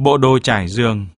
bộ đồ trải giường.